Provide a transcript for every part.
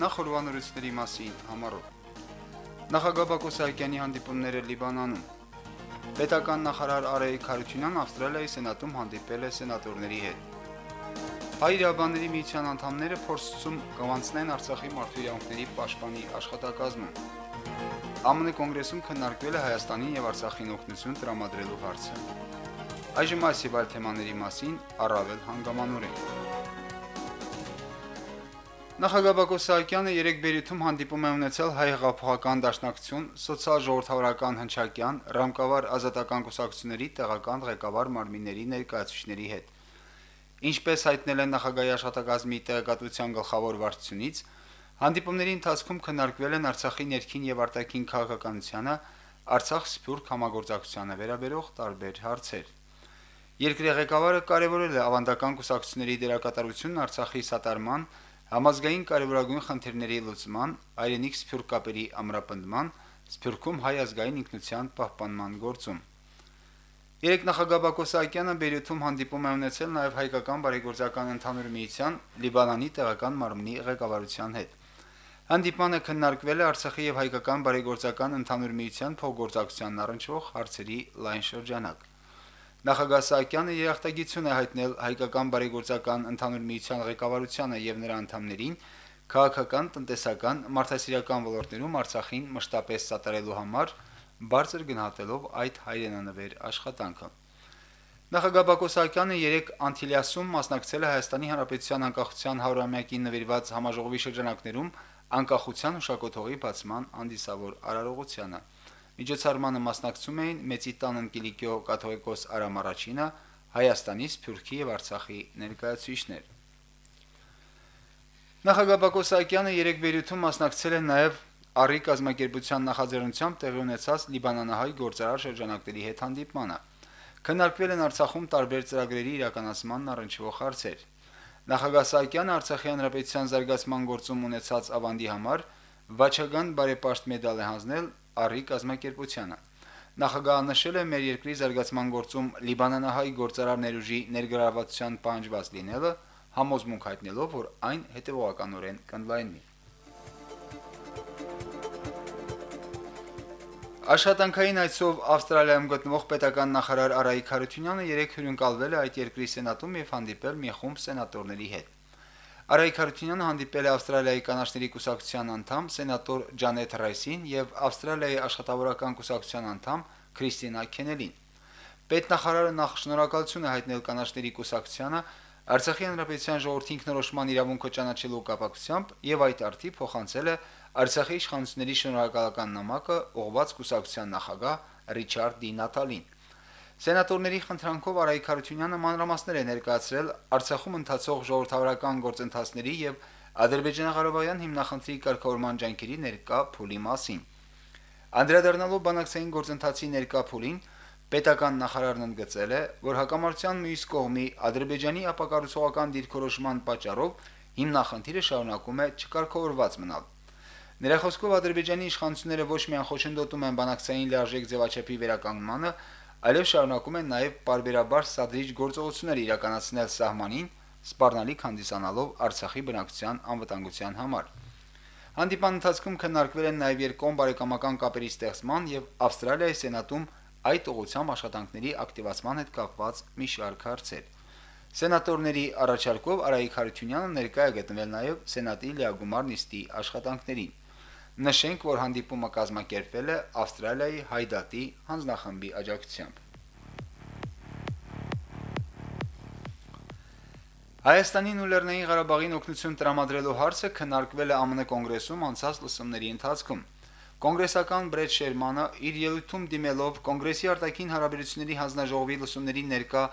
Նախ օրվանորությունների մասին համառոտ։ Նախագահ Բակո Սահակյանի հանդիպումները Լիբանանում։ Պետական նախարար Արայիկ Խարությունյանն Ավստրալիայի սենատում հանդիպել է սենատորների հետ։ Հայ իրավաբանների միության անդամները փորձում կվանցնեն Արցախի մարդու իրավունքների պաշտպանի աշխատակազմում։ ԱՄՆ կոնգրեսում քննարկվել է Հայաստանին եւ Արցախին օգնություն տրամադրելու հարցը։ Այժմ այս այլ թեմաների մասին առավել հանգամանորեն։ Նախագահ Բակո Սահակյանը երեք Բերյութում հանդիպում է ունեցել հայ հեղափոխական դաշնակցություն, սոցիալ-ժողովրդավարական հնչակյան, ռամկավար ազատական կուսակցությունների տեղական ղեկավար մարմինների ներկայացուցիչների հետ։ Ինչպես հայտնել են նախագահի աշխատակազմի տեղեկատվության գլխավոր վարչությունից, հանդիպումների ընթացքում քննարկվել են Արցախի ներքին եւ արտաքին քաղաքականությանը, Արցախ-Սփյուռք համագործակցությանը վերաբերող տարբեր հարցեր։ Երկրի ղեկավարը կարևորել է ավանդական կուսակցությունների դերակատարությունն Արցախի սատարման համազգային կարևորագույն խնդիրների լուծման, այրենիք սփյուռք կապերի ամրապնդման, Սփյուռքում հայ ազգային ինքնության պահպանման գործում։ Երեք նախագահ Բակո Սահակյանը Բերյութում հանդիպում է ունեցել նաև հայկական բարեգործական ընդհանուր միության Լիբանանի տեղական մարմնի ղեկավարության հետ։ Հանդիպանը քննարկվել է Արցախի եւ հայկական բարեգործական ընդհանուր միության փոխգործակցությանն առնչվող հարցերի լայն շրջանակ։ Նախագահ Սահակյանը երախտագիտություն է հայտնել հայկական բարեգործական ընդհանուր միության ղեկավարությանը եւ նրա անդամներին քաղաքական, տնտեսական, մարդասիրական ոլորտներում Արցախին մշտապես սատարելու համար բարձր գնահատելով այդ հայրենանվեր աշխատանքը։ Նախագահ Բակո Սահակյանը երեք Անտիլիասում մասնակցել է Հայաստանի Հանրապետության անկախության 100-ամյակին նվիրված համաժողովի շրջանակներում անկախության հուշակոթողի բացման անդիսավոր արարողությանը։ Միջոցառմանը մասնակցում էին Մեծի տան Կիլիկիո կաթողիկոս Արամ Արաչինը, Հայաստանի, Սփյուռքի եւ Արցախի ներկայացուցիչներ։ Նախագահ Բակո Սահակյանը երեք վերյութում մասնակցել է նաեւ Արի կազմակերպության նախաձեռնությամբ տեղի ունեցած Լիբանանահայ գործարար շրջանակների հետ հանդիպմանը։ Քննարկվել են Արցախում տարբեր ծրագրերի իրականացման առնչվող հարցեր։ Նախագահ Սահակյանը Արցախի հանրապետության զարգացման գործում ունեցած ավանդի համար Վաչագան բարեպաշտ մեդալ է հանձնել Արի կազմակերպությանը։ Նախագահը նշել է մեր երկրի զարգացման գործում Լիբանանահայ գործարար ներուժի ներգրավվածության պահանջված լինելը, համոզմունք հայտնելով, որ այն հետևողականորեն կընդլայնվի։ Աշխատանքային այցով Ավստրալիայում գտնվող պետական նախարար Արայիկ Խարությունյանը երեք հյուրընկալվել է այդ երկրի սենատում եւ հանդիպել մի խումբ սենատորների հետ։ Արայիկ Խարությունյանը հանդիպել է Ավստրալիայի կանաչների կուսակցության անդամ սենատոր Ջանեթ Ռայսին եւ Ավստրալիայի աշխատավորական կուսակցության անդամ Քրիստինա Քենելին։ Պետնախարարը նախ շնորհակալություն է հայտնել կանաչների կուսակցությանը Արցախի հանրապետության ժողովրդի ինքնորոշման իրավունքը ճանաչելու կապակցությամբ եւ այդ արդի փոխանցել է Արցախի իշխանությունների շնորհակալական նամակը ուղղված կուսակցության նախագահ Ռիչարդ Դի Նատալին։ Սենատորների խնդրանքով Արայիկ Խարությունյանը մանրամասներ է ներկայացրել Արցախում ընթացող ժողովրդավարական գործընթացների եւ Ադրբեջանա-Ղարաբաղյան հիմնախնդրի կարգավորման ջանքերի ներկա փուլի մասին։ Անդրադառնալով բանակցային գործընթացի ներկա փուլին, պետական նախարարն ընդգծել է, որ հակամարտության մյուս կողմի Ադրբեջանի ապակառուցողական դիրքորոշման պատճառով հիմնախնդիրը շարունակում է չկարգավորված մնալ։ Նրա խոսքով Ադրբեջանի իշխանությունները ոչ միայն խոչընդոտում են բանակցային լիարժեք ձևաչափի վերականգնմանը, այլև շարունակում են նաև բարբերաբար սադրիչ գործողություններ իրականացնել սահմանին, սպառնալիք հանդիսանալով Արցախի բնակչության անվտանգության համար։ Հանդիպան ընթացքում քննարկվել են նաև երկկողմ բարեկամական կապերի ստեղծման եւ Ավստրալիայի սենատում այդ ուղղությամբ աշխատանքների ակտիվացման հետ կապված մի շարք հարցեր։ Սենատորների առաջարկով Արայիկ Խարությունյանը ներկայ է գտնվել նաև սենատի լիագումար նիստի աշխատանքներին։ Նշենք, որ հանդիպումը կազմակերպվել է Ավստրալիայի Հայդատի հանձնախմբի աջակցությամբ։ Հայաստանին ու Լեռնային Ղարաբաղին օգնություն տրամադրելու հարցը քննարկվել է ԱՄՆ կոնգրեսում անցած լսումների ընթացքում։ Կոնգրեսական Բրեդ Շերմանը իր ելույթում դիմելով կոնգրեսի արտաքին հարաբերությունների հանձնաժողովի լսումների ներկա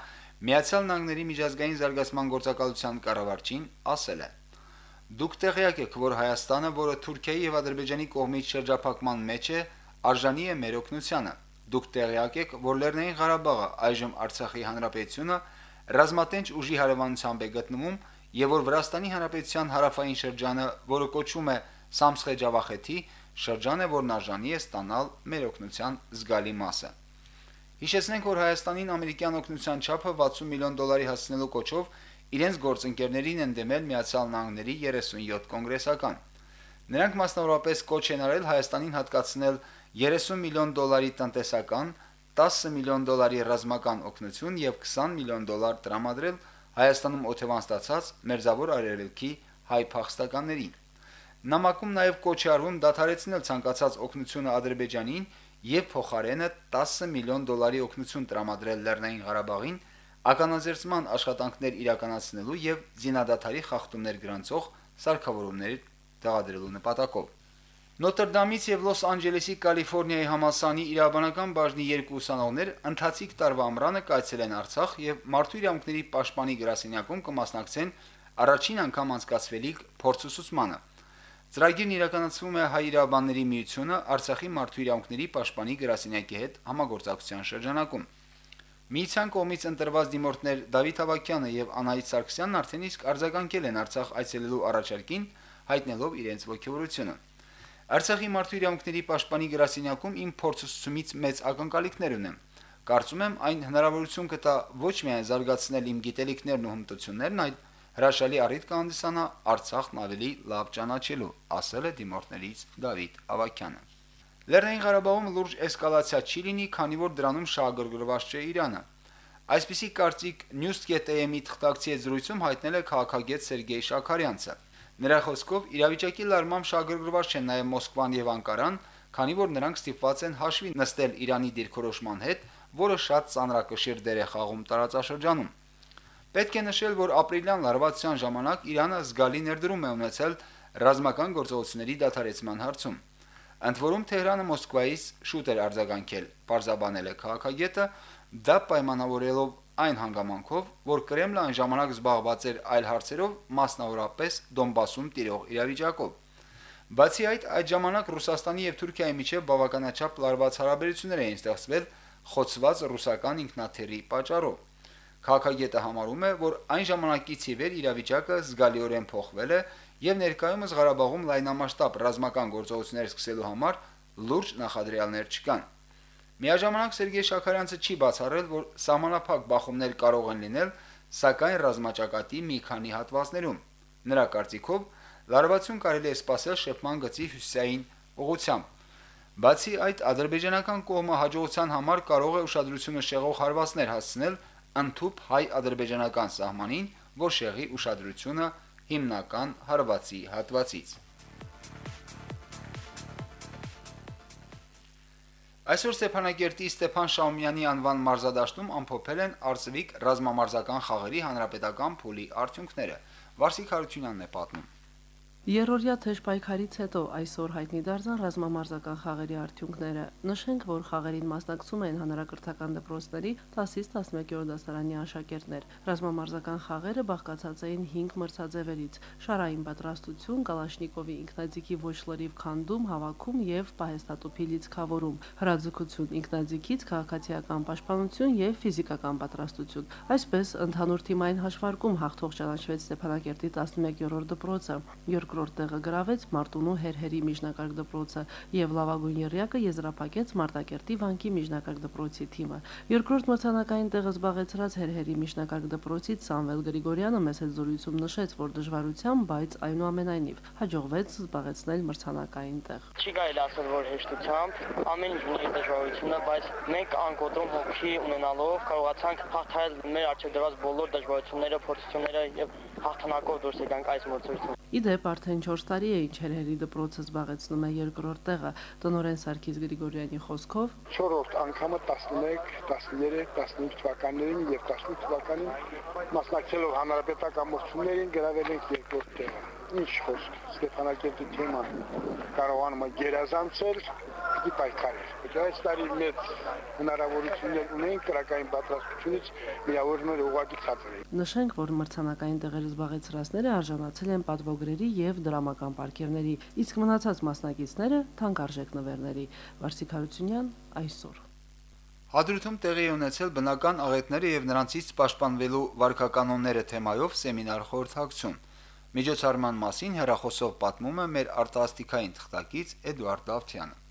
Միացյալ Նահանգների միջազգային զարգացման գործակալության կառավարչին ասել է. Դուք տեղյակ եք, որ Հայաստանը, որը Թուրքիայի եւ Ադրբեջանի կողմից շրջափակման մեջ է, արժանի է մեր օգնությանը։ Դուք տեղյակ եք, որ Լեռնային Ղարաբաղը այժմ Արցախի հանրապետությունը ռազմատենչ ուժի հարևանությամբ է գտնվում եւ որ Վրաստանի հանրապետության հարավային շրջանը, որը կոչվում է Սամսխե Ջավախեթի, շրջան է, որն արժանի է ստանալ մեր օգնության զգալի մասը։ Հիշեցնենք, որ Հայաստանին ամերիկյան օգնության չափը 60 միլիոն դոլարի հասցնելու կոչով իրենց գործընկերներին են դեմել Միացյալ Նահանգների 37 կոնգրեսական։ Նրանք մասնավորապես կոչ են արել Հայաստանին հատկացնել 30 միլիոն դոլարի տնտեսական, 10 միլիոն դոլարի ռազմական օգնություն եւ 20 միլիոն դոլար տրամադրել Հայաստանում օթևան ստացած մերձավոր արևելքի հայ փախստականներին։ Նամակում նաև կոչ է արվում դադարեցնել ցանկացած օգնությունը Ադրբեջանին եւ փոխարենը 10 միլիոն դոլարի օգնություն տրամադրել Լեռնային Ղարաբաղին ականաձերծման աշխատանքներ իրականացնելու եւ զինադատարի խախտումներ գրանցող սարքավորումներ տեղադրելու նպատակով։ Նոտրդամից եւ Լոս Անջելեսի Կալիֆոռնիայի համալսանի իրավաբանական բաժնի երկու ուսանողներ ընթացիկ տարվա ամռանը կայցել են Արցախ եւ մարդու իրավունքների պաշտպանի գրասենյակում կմասնակցեն առաջին անգամ անցկացվելիք փորձուսուցմանը։ Ծրագիրն իրականացվում է հայ իրավաբանների միությունը Արցախի մարդու իրավունքների պաշտպանի գրասենյակի հետ համագործակցության շրջանակում։ Միության կողմից ընտրված դիմորդներ Դավիթ Ավակյանը եւ Անահիտ Սարգսյանն արդեն իսկ արձագանքել են Արցախ այցելելու առաջարկին, հայտնելով իրենց ողջավորությունը։ Արցախի մարդու իրավունքների պաշտպանի գրասենյակում իմ փորձուսուցումից մեծ ակնկալիքներ ունեմ։ Կարծում եմ այն հնարավորություն կտա ոչ միայն զարգացնել իմ գիտելիքներն ու հմտություններն, այլ հրաշալի առիթ կհանդիսանա Արցախն ավելի լավ ճանաչելու, ասել է դիմորդներից Դավիթ Ավակյանը։ Լեռնային Ղարաբաղում լուրջ էսկալացիա չի լինի, քանի որ դրանում շահագրգռված չէ Իրանը։ Այսպիսի կարծիք News.am-ի թղթակցի հետ զրույցում հայտնել է քաղաքագետ Սերգեյ Շաքարյանցը։ Նրա խոսքով իրավիճակի լարմամբ շահագրգռված չեն նաև Մոսկվան եւ Անկարան, քանի որ նրանք ստիպված են հաշվի նստել Իրանի դիրքորոշման հետ, որը շատ ծանրակշիռ դեր է խաղում տարածաշրջանում։ Պետք է նշել, որ ապրիլյան լարվածության ժամանակ Իրանը զգալի ներդրում է ունեցել ռազմական գործողությունների դադարեցման հարցում։ Ընդ որում Թեհրանը Մոսկվայից շուտ էր արձագանքել, բարձաբանել է քաղաքագետը, դա պայմանավորելով այն հանգամանքով, որ Կրեմլը այն ժամանակ զբաղված էր այլ հարցերով, մասնավորապես Դոնբասում տիրող իրավիճակով։ Բացի այդ, այդ ժամանակ Ռուսաստանի եւ Թուրքիայի միջև բավականաչափ լարված հարաբերություններ էին ստեղծվել խոցված ռուսական ինքնաթիռի պատճառով։ Քաղաքագետը համարում է, որ այն ժամանակից ի վեր իրավիճակը զգալիորեն փոխվել է եւ ներկայումս Ղարաբաղում լայնամասշտաբ ռազմական գործողություններ սկսելու համար լուրջ նախադրյալներ չկան։ Միաժամանակ Սերգեյ Շաքարյանցը չի բացառել, որ համանապակ բախումներ կարող են լինել, սակայն ռազմաճակատի մի քանի հատվածներում։ Նրա կարծիքով լարվածություն կարելի է սпасել շփման գծի հյուսիսային ուղությամբ։ Բացի այդ, ադրբեջանական կողմը հաջողության համար կարող է ուշադրությունը շեղող հարվածներ հասցնել ընդཐུպ հայ-ադրբեջանական սահմանին, որ շեղի ուշադրությունը հիմնական հարվածի հատվածից։ Այսօր Ստեփանակերտի Ստեփան Շաումյանի անվան մարզադաշտում ամփոփել են Արծվիկ ռազմամարզական խաղերի հանրապետական փուլի արդյունքները։ Վարսիկ Հարությունյանն է պատմում։ Երորյա թեժ պայքարից հետո այսօր հայտնի դարձան ռազմամարզական խաղերի արդյունքները։ Նշենք, որ խաղերին մասնակցում են հանրակրթական դպրոցների 10-ից 11-րդ դասարանի աշակերտներ։ Ռազմամարզական խաղերը բաղկացած էին 5 մրցաձևերից՝ շարային պատրաստություն, Կալաշնիկովի ինքնաձիգի ոչ լրիվ քանդում, հավաքում եւ պահեստատուփի լիցքավորում, հրաձգություն ինքնաձիգից, քաղաքացիական պաշտպանություն եւ ֆիզիկական պատրաստություն։ Այսպես ընդհանուր թիմային հաշվարկում հաղթող ճանաչվեց Ստեփանակերտի 11-րդ դպրոցը։ Երկրորդ երկրորդ տեղը գրավեց Մարտունու Հերհերի միջնակարգ դպրոցը եւ լավագույն երյակը եզրափակեց Մարտակերտի վանքի միջնակարգ դպրոցի թիմը։ Երկրորդ մրցանակային տեղը զբաղեցրած Հերհերի միջնակարգ դպրոցից Սամվել Գրիգորյանը մեծ զորույցում նշեց, որ դժվարությամբ, բայց այնուամենայնիվ հաջողվեց զբաղեցնել մրցանակային տեղ։ Չի կարելի ասել, որ հեշտությամբ ամեն ինչ ունի դժվարությունը, բայց մենք անկոտրում հոգի ունենալով կարողացանք հաղթահարել մեր արժեք դրված բոլոր դժվարությունները, փորձությունները եւ հաղթանակով դուրս եկանք այս մրցույթում։ Իդեպ արդեն 4 տարի է ինչ Հերհերի դպրոցը զբաղեցնում է երկրորդ տեղը։ Տնորեն Սարգիս Գրիգորյանի խոսքով 4-րդ անգամը 11, 13, 15 թվականներին եւ 18 թվականին մասնակցելով հանրապետական մրցումներին գրավել ենք երկրորդ տեղը։ Ինչ խոսք, Ստեփանակերտի թեման կարողանում է գերազանցել պիտի պայքարել։ Բայց այս տարի մեծ հնարավորություններ ունենք քրակային պատրաստությունից միավորներ ուղղակի ցածր են։ Նշենք, որ մրցանակային տեղերը զբաղեցրածները արժանացել են պատվոգրերի եւ դրամական պարգևների, իսկ մնացած մասնակիցները թանկարժեք նվերների։ Վարսիկ Հարությունյան այսօր Հադրութում տեղի ունեցել բնական աղետները եւ նրանցից պաշտպանվելու վարկականոնները թեմայով սեմինար խորհրդակցություն։ Միջոցառման մասին հերախոսով պատմում է մեր արտասթիկային թղթակից Էդուարդ Դավթյանը։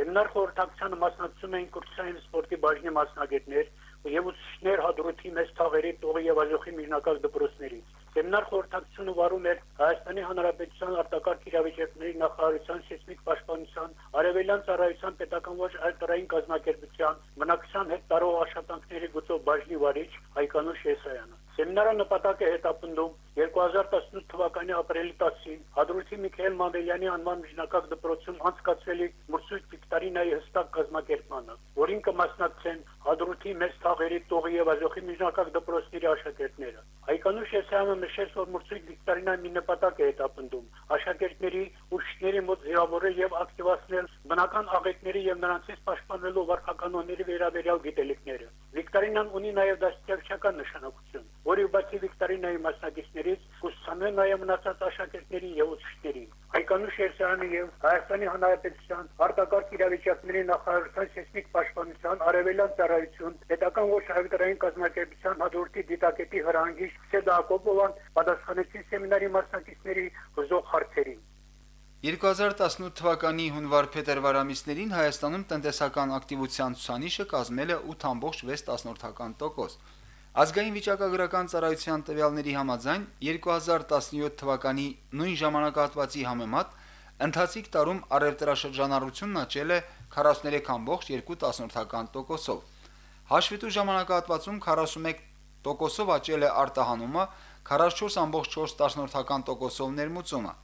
Սեմինար խորհրդակցությանը մասնակցում էին կուրսային սպորտի բաժնի մասնագետներ եւ ուսուցիչներ հադրութի մեծ թաղերի տողի եւ ալյոխի միջնակարգ դպրոցներից։ Սեմինար խորհրդակցությունը վարում էր Հայաստանի Հանրապետության արտակարգ իրավիճակների նախարարության սեյսմիկ պաշտպանության, արևելյան ծառայության պետական ոչ արտարային կազմակերպության, մնակցության հետ տարող աշխատանքների գծով բաժնի վարիչ Հայկանուշ Եսայանը։ Սեմինարը նպատակ է հետապնդում 2018 թվականի ապրիլի 10-ին Հադրութի Միքայել Մանդելյանի անվան միջնակարգ դպրոցում անցկացվելի Մուրսույթ Վիկտորինայի հստակ կազմակերպմանը, որին կմասնակցեն Հադրութի մեծ թաղերի Տողի եւ Ազոխի միջնակարգ դպրոցների աշակերտները։ Հայկանուշ Եսայանը նշեց, որ Մուրսույթ Վիկտորինան մի նպատակ է հետապնդում՝ աշակերտների ուրիշների մոտ զիավորել եւ ակտիվացնել բնական աղետների եւ նրանցից պաշտպանելու վարքականոնների վերաբերյալ գիտելիքները։ Վիկտորինան ունի նաեւ դաստիարակչական նշանակություն, որի բացի Վիկտորինայի մասնակիցներից կուսուցանեն նաեւ մնացած աշակերտների եւ ուսուցիչներին։ Հայկանուշ Եսայանը եւ Հայաստանի Հանրապետության արտակարգ իրավիճակների նախարարության սեյսմիկ պաշտպանության արևելյան ծառայություն, պետական ոչ հայկական կազմակերպության հաջորդի դիտակետի հրանգիչ Սեդակոպովան պատասխանեցին սեմինարի մասնակիցների հուզող հարցերին։ 2018 թվականի հունվար-փետրվար ամիսներին Հայաստանում տնտեսական ակտիվության ցուցանիշը կազմել է 8.6%։ Ազգային վիճակագրական ծառայության տվյալների համաձայն 2017 թվականի նույն ժամանակահատվածի համեմատ ընթացիկ տարում առևտրաշրջանառությունն աճել է 43.2%-ով։ Հաշվետու ժամանակահատվածում 41%-ով աճել է արտահանումը, 44.4%-ով ներմուծումը։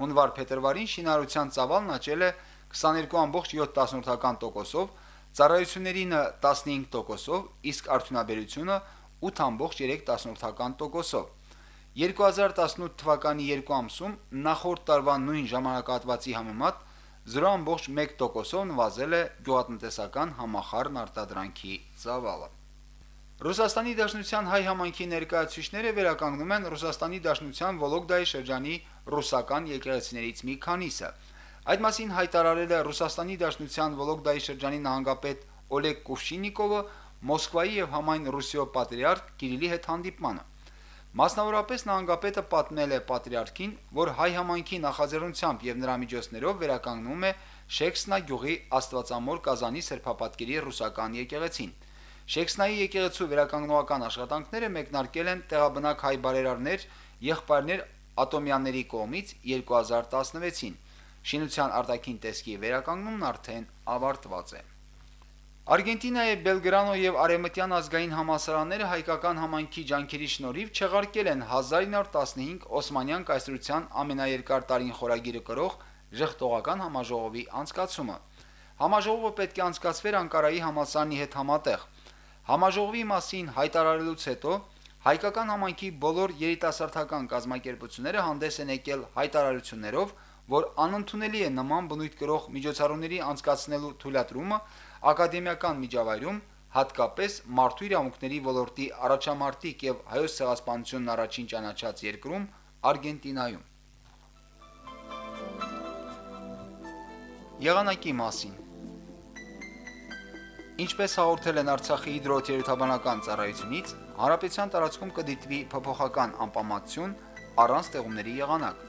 Հունվար-փետրվարին շինարարության ծավալն աճել է 22.7%-ով, ծառայություններին 15%-ով, իսկ արդյունաբերությունը 8.3%-ով։ 2018 թվականի երկու ամսում նախորդ տարվա նույն ժամանակահատվածի համեմատ 0.1%-ով նվազել է գյուղատնտեսական համախառն արտադրանքի ծավալը։ Ռուսաստանի Դաշնության հայ համայնքի ներկայացուցիչները վերականգնում են Ռուսաստանի Դաշնության Վոլոգդայի շրջանի ռուսական եկեղեցիներից մի քանիսը։ Այդ մասին հայտարարել է Ռուսաստանի Դաշնության Վոլոգդայի շրջանի նահանգապետ Օլեգ Կուվշինիկովը Մոսկվայի եւ համայն Ռուսիո պատրիարք Կիրիլի հետ հանդիպմանը։ Մասնավորապես նահանգապետը պատմել է պատրիարքին, որ հայ համայնքի նախաձեռնությամբ եւ նրա միջոցներով վերականգնում է Շեքսնա գյուղի Աստվածամոր Կազանի սրբապատկերի ռուսական եկեղեցին։ Շեքսնայի եկեղեցու վերականգնողական աշխատանքները մեկնարկել են տեղաբնակ հայ բարերարներ, եղբայրներ Ատոմյանների կողմից 2016-ին։ Շինության արտաքին տեսքի վերականգնումն արդեն ավարտված է։ Արգենտինայի Բելգրանո եւ Արեմտյան ազգային համասարանները հայկական համայնքի ջանքերի շնորհիվ չեղարկել են 1915 Օսմանյան կայսրության ամենաերկար տարին խորագիրը կրող ժխտողական համաժողովի անցկացումը։ Համաժողովը պետք է անցկացվեր Անկարայի համալսարանի հետ համատեղ։ Համաժողովի մասին հայտարարելուց հետո հայկական համայնքի բոլոր երիտասարդական կազմակերպությունները հանդես են եկել հայտարարություններով, որ անընդունելի է նման բնույթ կրող միջոցառումների անցկացնելու թույլատրումը ակադեմիական միջավայրում, հատկապես մարդու իրավունքների ոլորտի առաջամարտիկ եւ հայոց ցեղասպանությունն առաջին ճանաչած երկրում Արգենտինայում։ Եղանակի մասին. Ինչպես հաղորդել են Արցախի հիդրոթերապևտաբանական ծառայությունից, հարաբեցյան տարածքում կդիտվի փոփոխական անպամատություն առանց տեղումների եղանակ։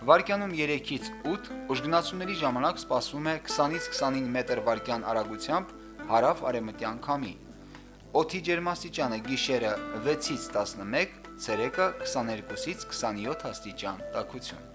Վարկյանում 3-ից 8 ուժգնացումների ժամանակ սպասվում է 20-ից 25 մետր վարկյան արագությամբ հարավ արևմտյան քամի։ Օդի ջերմաստիճանը գիշերը 6-ից 11, ցերեկը 22-ից 27 աստիճան տաքություն։